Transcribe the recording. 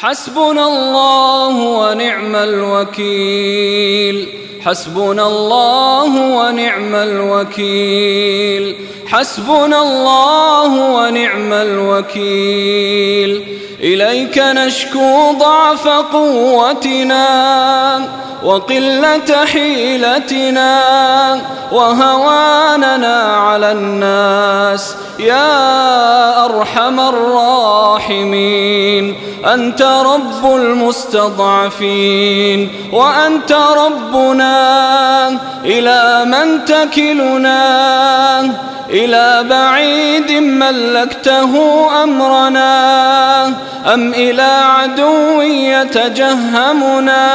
حسبنا الله ونعم الوكيل. حسبنا الله ونعم الوكيل. حسبنا الله ونعم الوكيل. إليك نشكو ضعف قوتنا. وقلة حيلتنا وهواننا على الناس. يا أرحم الراحمين أنت رب المستضعفين وأنت ربنا إلى من تكلنا إلى بعيد ملكته أمرنا أم إلى عدو يتجهمنا.